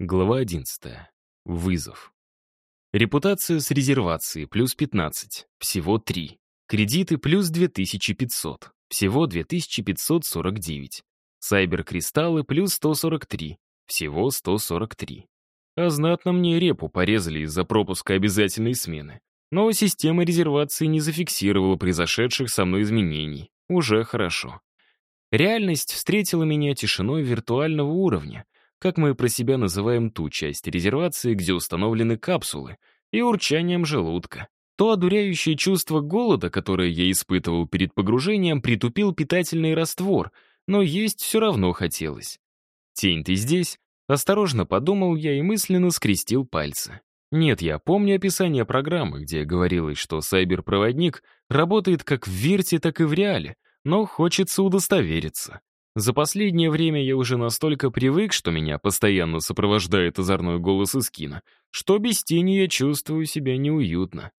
Глава 11. Вызов. Репутация с резервацией плюс 15, всего 3. Кредиты плюс 2500, всего 2549. Сайбер-кристаллы плюс 143, всего 143. А знатно мне репу порезали из-за пропуска обязательной смены. Но система резервации не зафиксировала произошедших со мной изменений. Уже хорошо. Реальность встретила меня тишиной виртуального уровня — как мы про себя называем ту часть резервации, где установлены капсулы, и урчанием желудка. То одуряющее чувство голода, которое я испытывал перед погружением, притупил питательный раствор, но есть все равно хотелось. «Тень, ты здесь?» Осторожно подумал я и мысленно скрестил пальцы. Нет, я помню описание программы, где говорилось, что сайбер-проводник работает как в Вирте, так и в Реале, но хочется удостовериться. За последнее время я уже настолько привык, что меня постоянно сопровождает озорной голос из кино, что без тени я чувствую себя неуютно.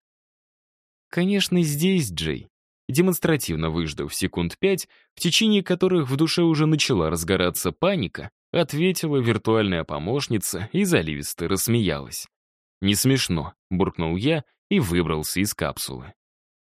Конечно, здесь, Джей. Демонстративно выждав секунд пять, в течение которых в душе уже начала разгораться паника, ответила виртуальная помощница и заливисто рассмеялась. «Не смешно», — буркнул я и выбрался из капсулы.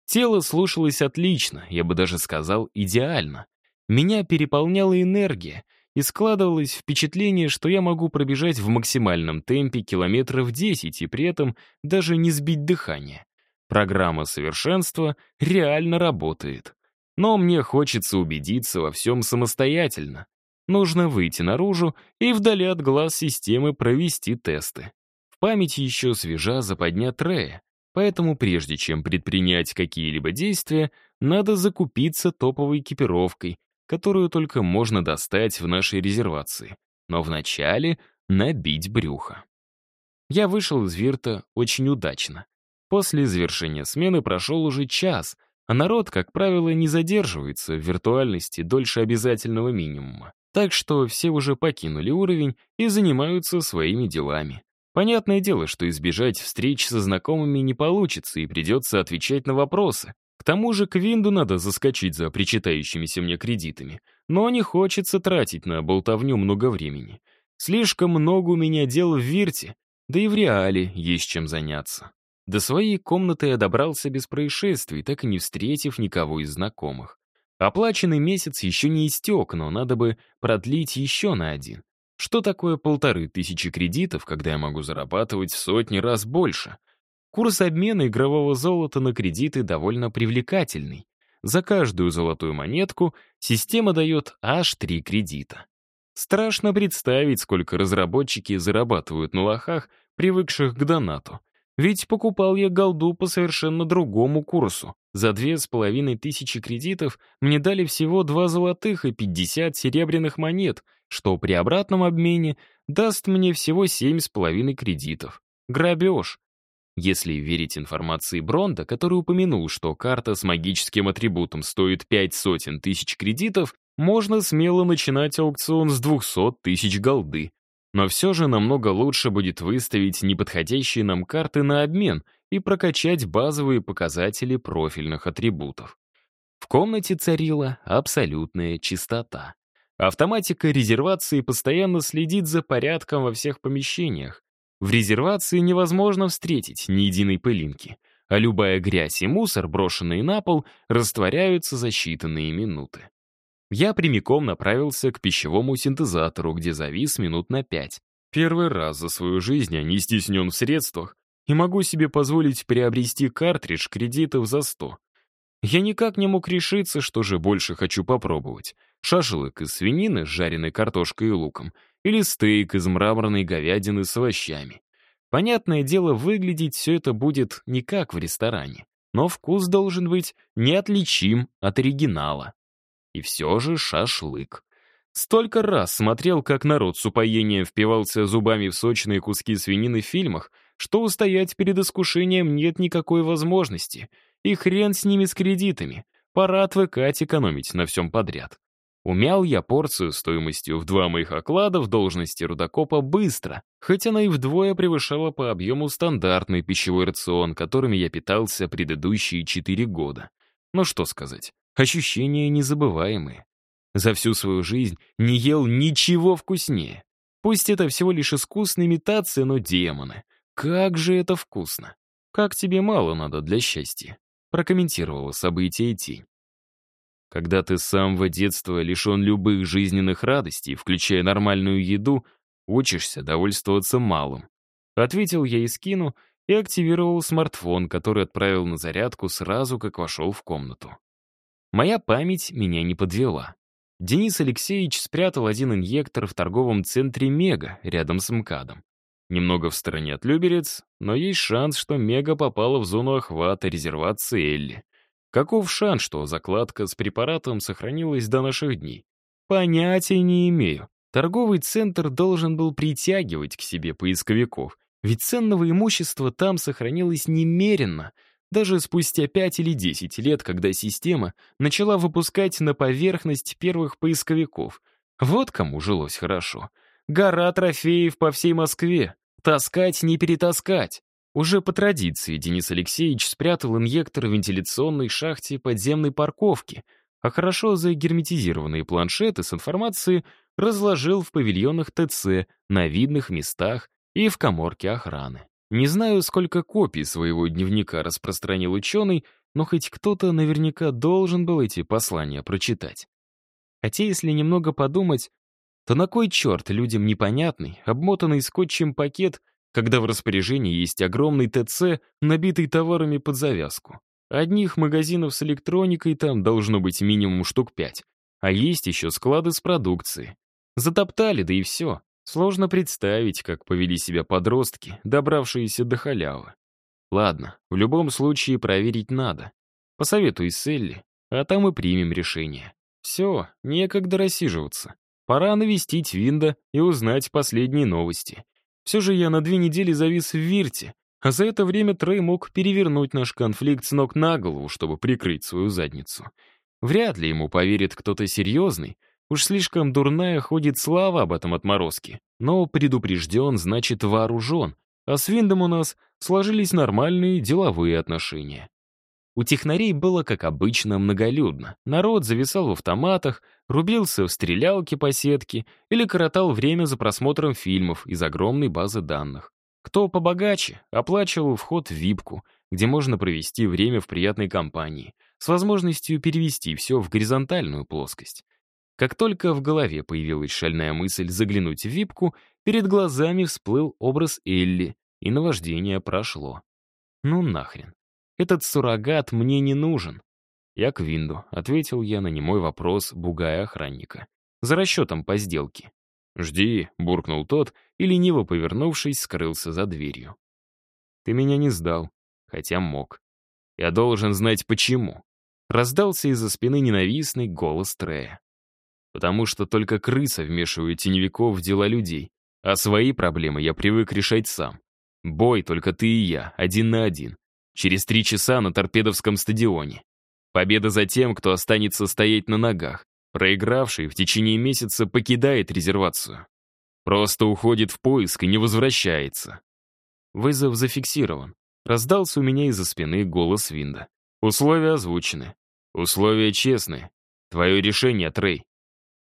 Тело слушалось отлично, я бы даже сказал, идеально. Меня переполняла энергия, и складывалось впечатление, что я могу пробежать в максимальном темпе километров 10 и при этом даже не сбить дыхание. Программа совершенства реально работает. Но мне хочется убедиться во всем самостоятельно. Нужно выйти наружу и вдали от глаз системы провести тесты. В памяти еще свежа западня Трея, поэтому прежде чем предпринять какие-либо действия, надо закупиться топовой экипировкой, которую только можно достать в нашей резервации. Но вначале набить брюхо. Я вышел из Вирта очень удачно. После завершения смены прошел уже час, а народ, как правило, не задерживается в виртуальности дольше обязательного минимума. Так что все уже покинули уровень и занимаются своими делами. Понятное дело, что избежать встреч со знакомыми не получится и придется отвечать на вопросы, к тому же к Винду надо заскочить за причитающимися мне кредитами. Но не хочется тратить на болтовню много времени. Слишком много у меня дел в Вирте, да и в Реале есть чем заняться. До своей комнаты я добрался без происшествий, так и не встретив никого из знакомых. Оплаченный месяц еще не истек, но надо бы продлить еще на один. Что такое полторы тысячи кредитов, когда я могу зарабатывать в сотни раз больше? Курс обмена игрового золота на кредиты довольно привлекательный. За каждую золотую монетку система дает аж три кредита. Страшно представить, сколько разработчики зарабатывают на лохах, привыкших к донату. Ведь покупал я голду по совершенно другому курсу. За две с половиной тысячи кредитов мне дали всего два золотых и пятьдесят серебряных монет, что при обратном обмене даст мне всего семь с половиной кредитов. Грабеж. Если верить информации Бронда, который упомянул, что карта с магическим атрибутом стоит пять сотен тысяч кредитов, можно смело начинать аукцион с 200 тысяч голды. Но все же намного лучше будет выставить неподходящие нам карты на обмен и прокачать базовые показатели профильных атрибутов. В комнате царила абсолютная чистота. Автоматика резервации постоянно следит за порядком во всех помещениях, в резервации невозможно встретить ни единой пылинки, а любая грязь и мусор, брошенные на пол, растворяются за считанные минуты. Я прямиком направился к пищевому синтезатору, где завис минут на пять. Первый раз за свою жизнь я не стеснен в средствах и могу себе позволить приобрести картридж кредитов за сто. Я никак не мог решиться, что же больше хочу попробовать. Шашлык из свинины с жареной картошкой и луком или стейк из мраморной говядины с овощами. Понятное дело, выглядеть все это будет не как в ресторане, но вкус должен быть неотличим от оригинала. И все же шашлык. Столько раз смотрел, как народ с упоением впивался зубами в сочные куски свинины в фильмах, что устоять перед искушением нет никакой возможности. И хрен с ними с кредитами. Пора отвыкать экономить на всем подряд. Умял я порцию стоимостью в два моих оклада в должности рудокопа быстро, хоть она и вдвое превышала по объему стандартный пищевой рацион, которыми я питался предыдущие четыре года. Но что сказать, ощущения незабываемые. За всю свою жизнь не ел ничего вкуснее. Пусть это всего лишь искусная имитация, но демоны. Как же это вкусно. Как тебе мало надо для счастья? Прокомментировала событие тень. Когда ты с самого детства лишен любых жизненных радостей, включая нормальную еду, учишься довольствоваться малым. Ответил я и скину, и активировал смартфон, который отправил на зарядку сразу, как вошел в комнату. Моя память меня не подвела. Денис Алексеевич спрятал один инъектор в торговом центре «Мега» рядом с МКАДом. Немного в стороне от Люберец, но есть шанс, что «Мега» попала в зону охвата резервации Элли. Каков шанс, что закладка с препаратом сохранилась до наших дней? Понятия не имею. Торговый центр должен был притягивать к себе поисковиков, ведь ценного имущества там сохранилось немеренно, даже спустя 5 или 10 лет, когда система начала выпускать на поверхность первых поисковиков. Вот кому жилось хорошо. Гора трофеев по всей Москве. Таскать, не перетаскать. Уже по традиции Денис Алексеевич спрятал инъектор в вентиляционной шахте подземной парковки, а хорошо загерметизированные планшеты с информацией разложил в павильонах ТЦ на видных местах и в коморке охраны. Не знаю, сколько копий своего дневника распространил ученый, но хоть кто-то наверняка должен был эти послания прочитать. Хотя, если немного подумать, то на кой черт людям непонятный, обмотанный скотчем пакет когда в распоряжении есть огромный ТЦ, набитый товарами под завязку. Одних магазинов с электроникой там должно быть минимум штук пять. А есть еще склады с продукцией. Затоптали, да и все. Сложно представить, как повели себя подростки, добравшиеся до халявы. Ладно, в любом случае проверить надо. Посоветуй с Элли, а там и примем решение. Все, некогда рассиживаться. Пора навестить Винда и узнать последние новости. Все же я на две недели завис в Вирте, а за это время Трей мог перевернуть наш конфликт с ног на голову, чтобы прикрыть свою задницу. Вряд ли ему поверит кто-то серьезный, уж слишком дурная ходит слава об этом отморозке. Но предупрежден, значит вооружен, а с Виндом у нас сложились нормальные деловые отношения. У технарей было, как обычно, многолюдно. Народ зависал в автоматах, рубился в стрелялки по сетке или коротал время за просмотром фильмов из огромной базы данных. Кто побогаче, оплачивал вход в випку, где можно провести время в приятной компании, с возможностью перевести все в горизонтальную плоскость. Как только в голове появилась шальная мысль заглянуть в випку, перед глазами всплыл образ Элли, и наваждение прошло. Ну нахрен. Этот суррогат мне не нужен. Я к Винду, ответил я на немой вопрос бугая охранника. За расчетом по сделке. «Жди», — буркнул тот, и, лениво повернувшись, скрылся за дверью. «Ты меня не сдал, хотя мог. Я должен знать, почему». Раздался из-за спины ненавистный голос Трея. «Потому что только крыса вмешивает теневиков в дела людей, а свои проблемы я привык решать сам. Бой только ты и я, один на один. Через три часа на торпедовском стадионе. Победа за тем, кто останется стоять на ногах. Проигравший в течение месяца покидает резервацию. Просто уходит в поиск и не возвращается. Вызов зафиксирован. Раздался у меня из-за спины голос Винда. Условия озвучены. Условия честные. Твое решение, Трей.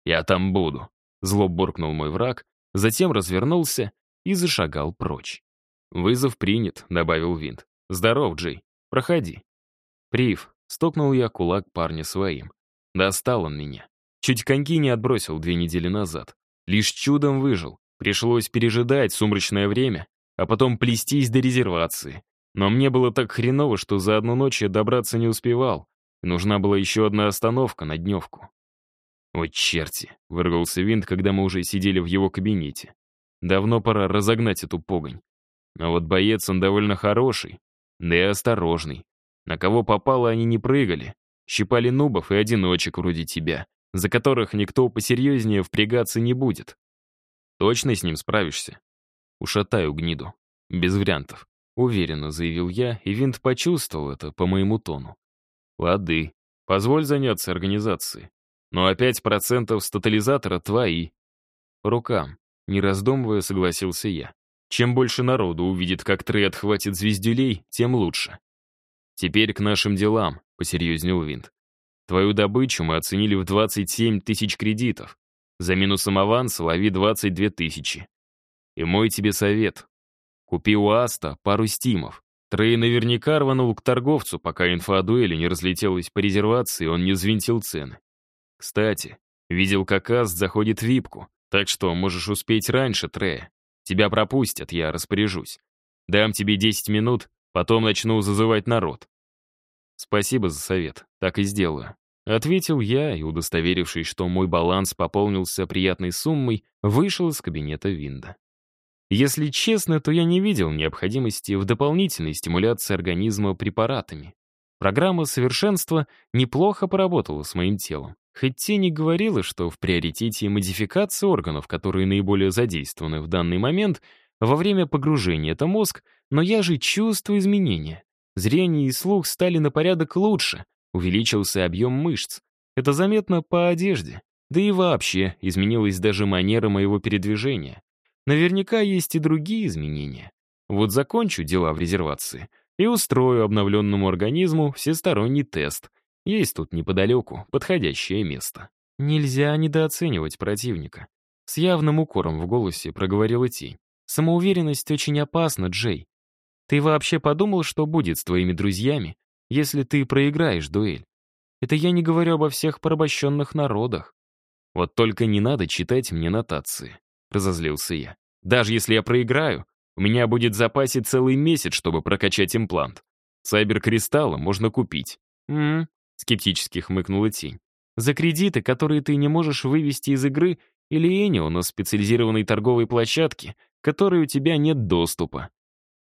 Я там буду. Зло буркнул мой враг, затем развернулся и зашагал прочь. «Вызов принят», — добавил Винт. «Здоров, Джей. Проходи». «Прив», — стукнул я кулак парня своим. Достал он меня. Чуть коньки не отбросил две недели назад. Лишь чудом выжил. Пришлось пережидать сумрачное время, а потом плестись до резервации. Но мне было так хреново, что за одну ночь я добраться не успевал. Нужна была еще одна остановка на дневку. «Ой, черти!» — вырвался винт, когда мы уже сидели в его кабинете. «Давно пора разогнать эту погонь. А вот боец он довольно хороший, да и осторожный. На кого попало, они не прыгали. Щипали нубов и одиночек вроде тебя, за которых никто посерьезнее впрягаться не будет. Точно с ним справишься? Ушатаю гниду. Без вариантов. Уверенно заявил я, и Винт почувствовал это по моему тону. Лады. Позволь заняться организацией. Ну а пять процентов с тотализатора твои. Рукам. Не раздумывая, согласился я. Чем больше народу увидит, как Трей отхватит звездюлей, тем лучше. Теперь к нашим делам, посерьезнел Винт. Твою добычу мы оценили в 27 тысяч кредитов. За минусом аванса лови 22 тысячи. И мой тебе совет. Купи у Аста пару стимов. Трей наверняка рванул к торговцу, пока инфа о дуэли не разлетелась по резервации, он не взвинтил цены. Кстати, видел, как Аст заходит в випку, так что можешь успеть раньше, Трея. Тебя пропустят, я распоряжусь. Дам тебе 10 минут, потом начну зазывать народ. Спасибо за совет, так и сделаю. Ответил я и, удостоверившись, что мой баланс пополнился приятной суммой, вышел из кабинета Винда. Если честно, то я не видел необходимости в дополнительной стимуляции организма препаратами. Программа совершенства неплохо поработала с моим телом. Хоть тень и говорила, что в приоритете модификация органов, которые наиболее задействованы в данный момент, во время погружения это мозг, но я же чувствую изменения. Зрение и слух стали на порядок лучше, увеличился объем мышц. Это заметно по одежде. Да и вообще, изменилась даже манера моего передвижения. Наверняка есть и другие изменения. Вот закончу дела в резервации и устрою обновленному организму всесторонний тест. Есть тут неподалеку подходящее место. Нельзя недооценивать противника. С явным укором в голосе проговорила тень. Самоуверенность очень опасна, Джей. Ты вообще подумал, что будет с твоими друзьями, если ты проиграешь дуэль? Это я не говорю обо всех порабощенных народах. Вот только не надо читать мне нотации. — разозлился я. «Даже если я проиграю, у меня будет в запасе целый месяц, чтобы прокачать имплант. Сайбер-кристаллы можно купить». «М-м», скептически хмыкнула тень. «За кредиты, которые ты не можешь вывести из игры, или Энио на специализированной торговой площадке, к которой у тебя нет доступа».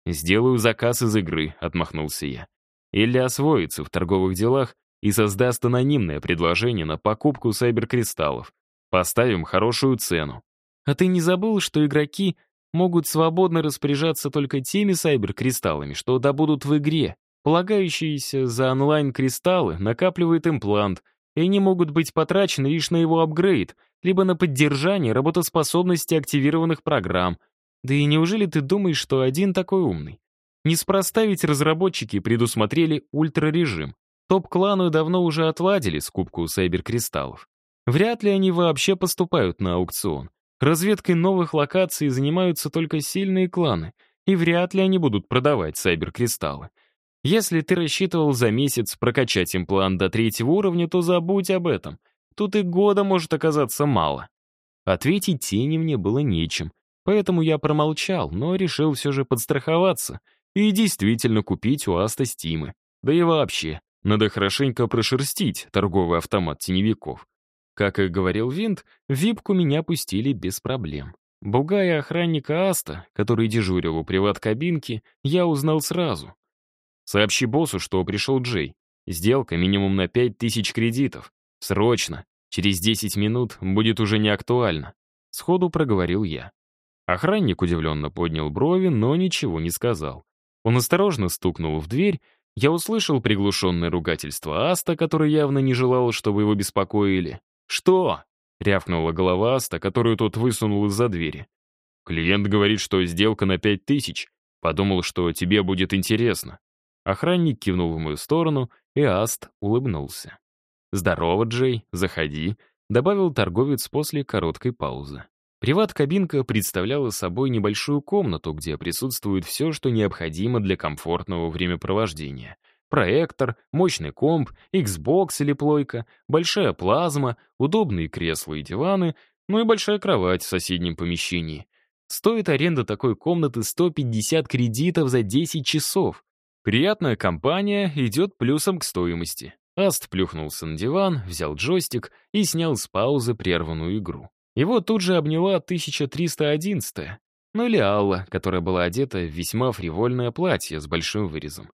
«Сделаю заказ из игры», — отмахнулся я. «Или освоится в торговых делах и создаст анонимное предложение на покупку сайбер-кристаллов. Поставим хорошую цену. А ты не забыл, что игроки могут свободно распоряжаться только теми сайбер-кристаллами, что добудут в игре. Полагающиеся за онлайн-кристаллы накапливает имплант, и они могут быть потрачены лишь на его апгрейд, либо на поддержание работоспособности активированных программ. Да и неужели ты думаешь, что один такой умный? Неспроста ведь разработчики предусмотрели ультрарежим. Топ-клану давно уже отладили скупку сайбер-кристаллов. Вряд ли они вообще поступают на аукцион. Разведкой новых локаций занимаются только сильные кланы, и вряд ли они будут продавать сайбер-кристаллы. Если ты рассчитывал за месяц прокачать имплант до третьего уровня, то забудь об этом. Тут и года может оказаться мало. Ответить тени мне было нечем, поэтому я промолчал, но решил все же подстраховаться и действительно купить у Аста Стимы. Да и вообще, надо хорошенько прошерстить торговый автомат теневиков. Как и говорил Винт, випку меня пустили без проблем. Бугая охранника Аста, который дежурил у приват-кабинки, я узнал сразу. «Сообщи боссу, что пришел Джей. Сделка минимум на 5000 кредитов. Срочно. Через 10 минут будет уже не актуально», — сходу проговорил я. Охранник удивленно поднял брови, но ничего не сказал. Он осторожно стукнул в дверь, я услышал приглушенное ругательство Аста, который явно не желал, чтобы его беспокоили. «Что?» — рявкнула голова Аста, которую тот высунул из-за двери. «Клиент говорит, что сделка на пять тысяч. Подумал, что тебе будет интересно». Охранник кивнул в мою сторону, и Аст улыбнулся. «Здорово, Джей, заходи», — добавил торговец после короткой паузы. Приват-кабинка представляла собой небольшую комнату, где присутствует все, что необходимо для комфортного времяпровождения — Проектор, мощный комп, Xbox или плойка, большая плазма, удобные кресла и диваны, ну и большая кровать в соседнем помещении. Стоит аренда такой комнаты 150 кредитов за 10 часов. Приятная компания идет плюсом к стоимости. Аст плюхнулся на диван, взял джойстик и снял с паузы прерванную игру. Его тут же обняла 1311 ну или Алла, которая была одета в весьма фривольное платье с большим вырезом.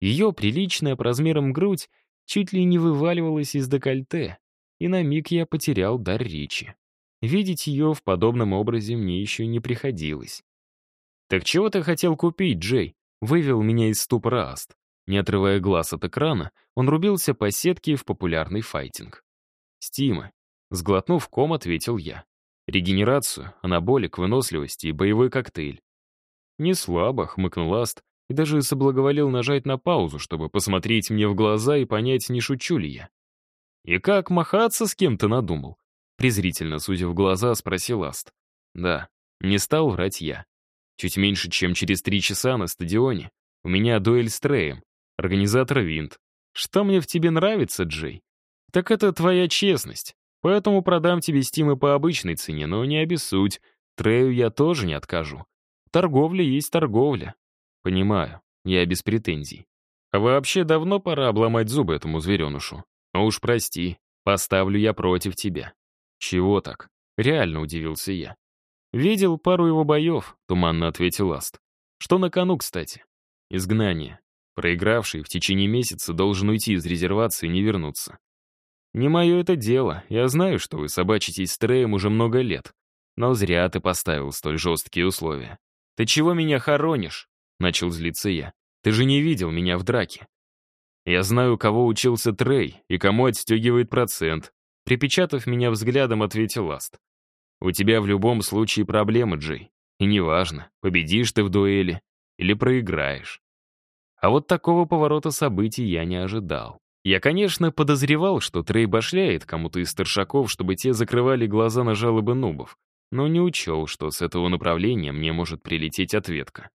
Ее приличная по размерам грудь чуть ли не вываливалась из декольте, и на миг я потерял дар речи. Видеть ее в подобном образе мне еще не приходилось. «Так чего ты хотел купить, Джей?» — вывел меня из ступора Аст. Не отрывая глаз от экрана, он рубился по сетке в популярный файтинг. «Стимы», — сглотнув ком, ответил я. «Регенерацию, анаболик, выносливость и боевой коктейль». «Не слабо», — хмыкнул Аст, и даже соблаговолил нажать на паузу, чтобы посмотреть мне в глаза и понять, не шучу ли я. «И как махаться с кем-то надумал?» Презрительно сузив глаза, спросил Аст. Да, не стал врать я. Чуть меньше, чем через три часа на стадионе у меня дуэль с Треем, организатор Винт. Что мне в тебе нравится, Джей? Так это твоя честность. Поэтому продам тебе стимы по обычной цене, но не обессудь. Трею я тоже не откажу. Торговля есть торговля. Понимаю, я без претензий. А вообще давно пора обломать зубы этому зверенушу. Но уж прости, поставлю я против тебя. Чего так? Реально удивился я. Видел пару его боев, туманно ответил Аст. Что на кону, кстати? Изгнание. Проигравший в течение месяца должен уйти из резервации и не вернуться. Не мое это дело, я знаю, что вы собачитесь с Треем уже много лет. Но зря ты поставил столь жесткие условия. «Ты чего меня хоронишь?» — начал злиться я. «Ты же не видел меня в драке». Я знаю, кого учился Трей и кому отстегивает процент. Припечатав меня взглядом, ответил Ласт. «У тебя в любом случае проблемы, Джей. И неважно, победишь ты в дуэли или проиграешь». А вот такого поворота событий я не ожидал. Я, конечно, подозревал, что Трей башляет кому-то из старшаков, чтобы те закрывали глаза на жалобы нубов но не учел, что с этого направления мне может прилететь ответка.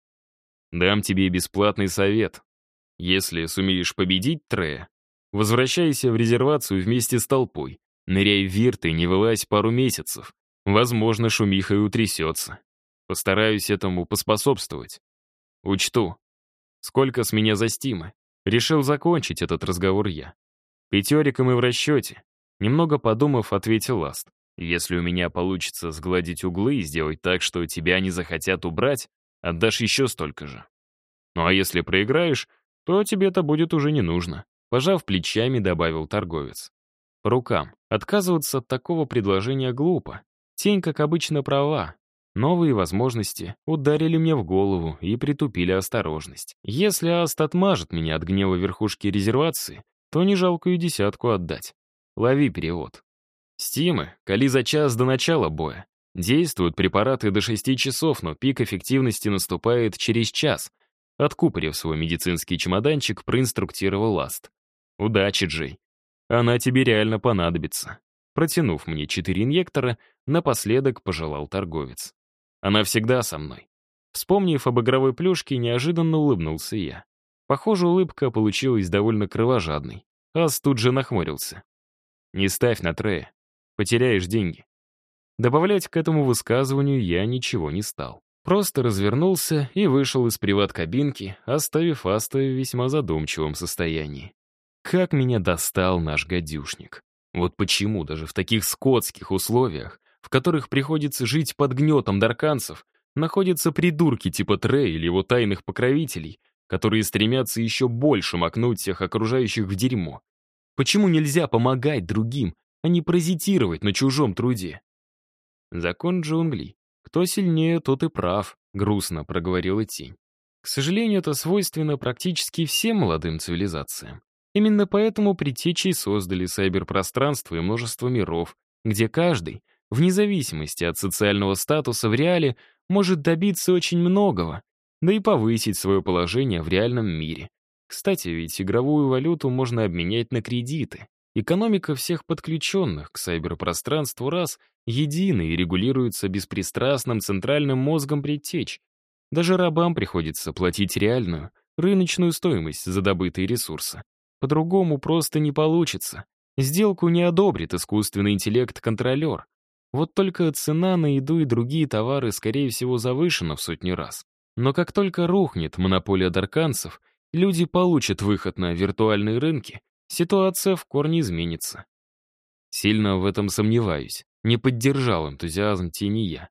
«Дам тебе бесплатный совет. Если сумеешь победить Трея, возвращайся в резервацию вместе с толпой, ныряй в вирт и не вылазь пару месяцев. Возможно, шумиха и утрясется. Постараюсь этому поспособствовать. Учту. Сколько с меня за стимы? Решил закончить этот разговор я. Пятериком и в расчете. Немного подумав, ответил Ласт. Если у меня получится сгладить углы и сделать так, что тебя не захотят убрать, отдашь еще столько же. Ну а если проиграешь, то тебе это будет уже не нужно. Пожав плечами, добавил торговец. По рукам. Отказываться от такого предложения глупо. Тень, как обычно, права. Новые возможности ударили мне в голову и притупили осторожность. Если Аст отмажет меня от гнева верхушки резервации, то не жалкую десятку отдать. Лови перевод. Стимы, коли за час до начала боя. Действуют препараты до 6 часов, но пик эффективности наступает через час. Откупорив свой медицинский чемоданчик, проинструктировал Ласт. «Удачи, Джей. Она тебе реально понадобится». Протянув мне четыре инъектора, напоследок пожелал торговец. «Она всегда со мной». Вспомнив об игровой плюшке, неожиданно улыбнулся я. Похоже, улыбка получилась довольно кровожадной. Ас тут же нахмурился. «Не ставь на Трея потеряешь деньги. Добавлять к этому высказыванию я ничего не стал. Просто развернулся и вышел из приват-кабинки, оставив Аста в весьма задумчивом состоянии. Как меня достал наш гадюшник. Вот почему даже в таких скотских условиях, в которых приходится жить под гнетом дарканцев, находятся придурки типа Трей или его тайных покровителей, которые стремятся еще больше макнуть всех окружающих в дерьмо. Почему нельзя помогать другим, а не паразитировать на чужом труде. Закон джунглей. Кто сильнее, тот и прав, грустно проговорила тень. К сожалению, это свойственно практически всем молодым цивилизациям. Именно поэтому предтечи создали сайберпространство и множество миров, где каждый, вне зависимости от социального статуса в реале, может добиться очень многого, да и повысить свое положение в реальном мире. Кстати, ведь игровую валюту можно обменять на кредиты. Экономика всех подключенных к сайберпространству раз едина и регулируется беспристрастным центральным мозгом предтеч. Даже рабам приходится платить реальную, рыночную стоимость за добытые ресурсы. По-другому просто не получится. Сделку не одобрит искусственный интеллект-контролер. Вот только цена на еду и другие товары, скорее всего, завышена в сотни раз. Но как только рухнет монополия дарканцев, люди получат выход на виртуальные рынки ситуация в корне изменится. Сильно в этом сомневаюсь. Не поддержал энтузиазм тени я.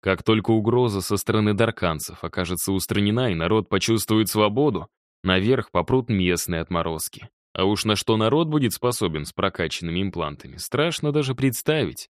Как только угроза со стороны дарканцев окажется устранена и народ почувствует свободу, наверх попрут местные отморозки. А уж на что народ будет способен с прокачанными имплантами, страшно даже представить.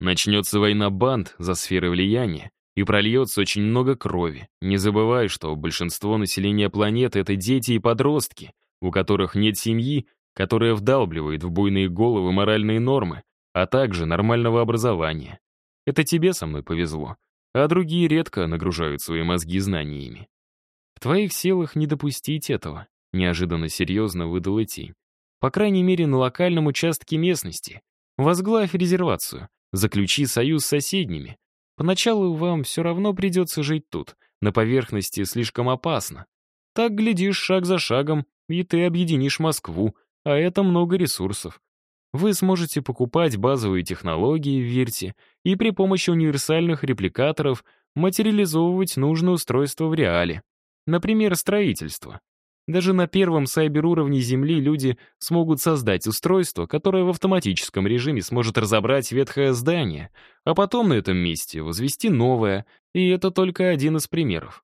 Начнется война банд за сферы влияния, и прольется очень много крови. Не забывай, что большинство населения планеты — это дети и подростки, у которых нет семьи которая вдалбливает в буйные головы моральные нормы, а также нормального образования. Это тебе со мной повезло, а другие редко нагружают свои мозги знаниями. В твоих силах не допустить этого, неожиданно серьезно выдала тень. По крайней мере, на локальном участке местности. Возглавь резервацию. Заключи союз с соседними. Поначалу вам все равно придется жить тут. На поверхности слишком опасно. Так, глядишь, шаг за шагом, и ты объединишь Москву, а это много ресурсов. Вы сможете покупать базовые технологии в Вирте и при помощи универсальных репликаторов материализовывать нужное устройство в реале. Например, строительство. Даже на первом сайбер-уровне Земли люди смогут создать устройство, которое в автоматическом режиме сможет разобрать ветхое здание, а потом на этом месте возвести новое, и это только один из примеров.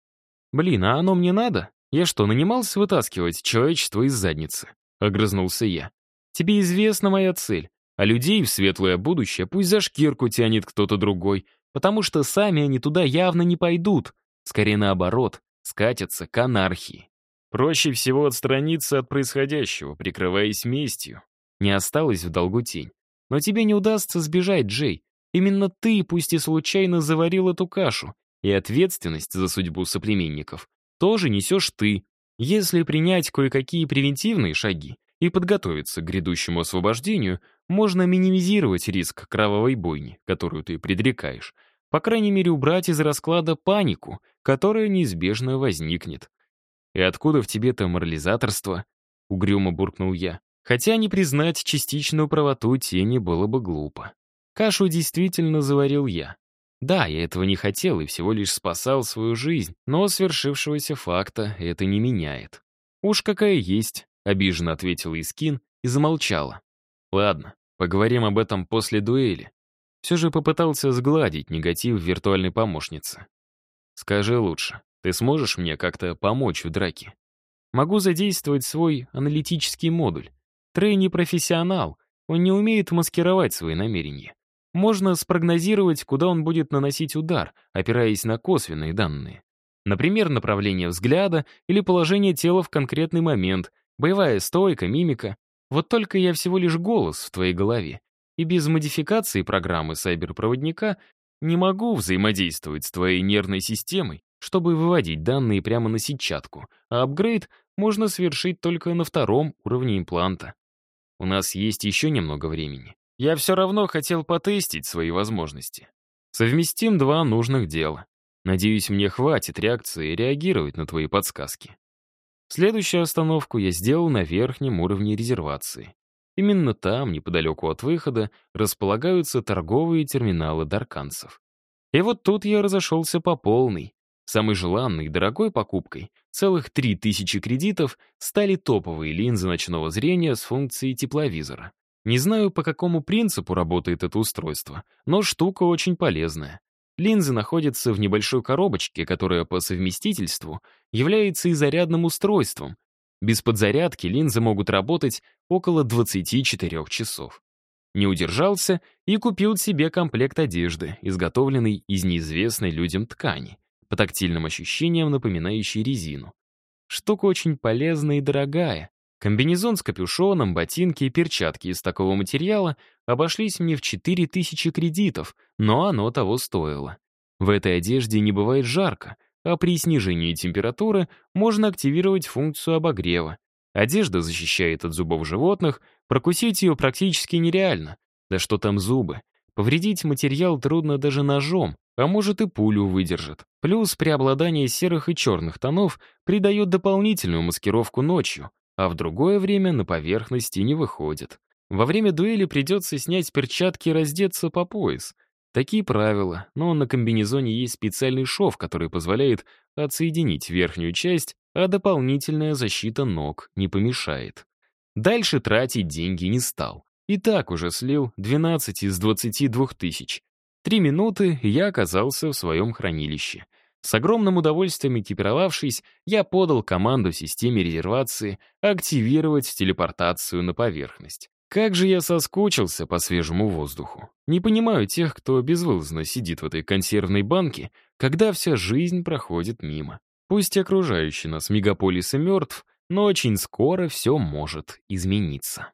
Блин, а оно мне надо? Я что, нанимался вытаскивать человечество из задницы? Огрызнулся я. Тебе известна моя цель, а людей в светлое будущее пусть за шкирку тянет кто-то другой, потому что сами они туда явно не пойдут. Скорее наоборот, скатятся к анархии. Проще всего отстраниться от происходящего, прикрываясь местью. Не осталось в долгу тень. Но тебе не удастся сбежать, Джей. Именно ты, пусть и случайно, заварил эту кашу. И ответственность за судьбу соплеменников тоже несешь ты. Если принять кое-какие превентивные шаги и подготовиться к грядущему освобождению, можно минимизировать риск кровавой бойни, которую ты предрекаешь. По крайней мере, убрать из расклада панику, которая неизбежно возникнет. «И откуда в тебе-то морализаторство?» — угрюмо буркнул я. Хотя не признать частичную правоту тени было бы глупо. Кашу действительно заварил я. Да, я этого не хотел и всего лишь спасал свою жизнь, но свершившегося факта это не меняет. «Уж какая есть», — обиженно ответила Искин и замолчала. «Ладно, поговорим об этом после дуэли». Все же попытался сгладить негатив виртуальной помощницы. «Скажи лучше, ты сможешь мне как-то помочь в драке? Могу задействовать свой аналитический модуль. Трей не профессионал, он не умеет маскировать свои намерения. Можно спрогнозировать, куда он будет наносить удар, опираясь на косвенные данные. Например, направление взгляда или положение тела в конкретный момент, боевая стойка, мимика. Вот только я всего лишь голос в твоей голове. И без модификации программы сайберпроводника не могу взаимодействовать с твоей нервной системой чтобы выводить данные прямо на сетчатку, а апгрейд можно совершить только на втором уровне импланта. У нас есть еще немного времени. Я все равно хотел потестить свои возможности. Совместим два нужных дела. Надеюсь, мне хватит реакции реагировать на твои подсказки. Следующую остановку я сделал на верхнем уровне резервации. Именно там, неподалеку от выхода, располагаются торговые терминалы дарканцев. И вот тут я разошелся по полной. Самой желанной и дорогой покупкой, целых 3000 кредитов, стали топовые линзы ночного зрения с функцией тепловизора. Не знаю, по какому принципу работает это устройство, но штука очень полезная. Линзы находятся в небольшой коробочке, которая по совместительству является и зарядным устройством. Без подзарядки линзы могут работать около 24 часов. Не удержался и купил себе комплект одежды, изготовленный из неизвестной людям ткани по тактильным ощущениям напоминающий резину. Штука очень полезная и дорогая. Комбинезон с капюшоном, ботинки и перчатки из такого материала обошлись мне в 4000 кредитов, но оно того стоило. В этой одежде не бывает жарко, а при снижении температуры можно активировать функцию обогрева. Одежда защищает от зубов животных, прокусить ее практически нереально. Да что там зубы. Повредить материал трудно даже ножом, а может и пулю выдержит. Плюс преобладание серых и черных тонов придает дополнительную маскировку ночью, а в другое время на поверхности не выходит. Во время дуэли придется снять перчатки и раздеться по пояс. Такие правила, но на комбинезоне есть специальный шов, который позволяет отсоединить верхнюю часть, а дополнительная защита ног не помешает. Дальше тратить деньги не стал. И так уже слил 12 из 22 тысяч. Три минуты, и я оказался в своем хранилище. С огромным удовольствием экипировавшись, я подал команду системе резервации активировать телепортацию на поверхность. Как же я соскучился по свежему воздуху. Не понимаю тех, кто безвылазно сидит в этой консервной банке, когда вся жизнь проходит мимо. Пусть окружающий нас мегаполис и мертв, но очень скоро все может измениться.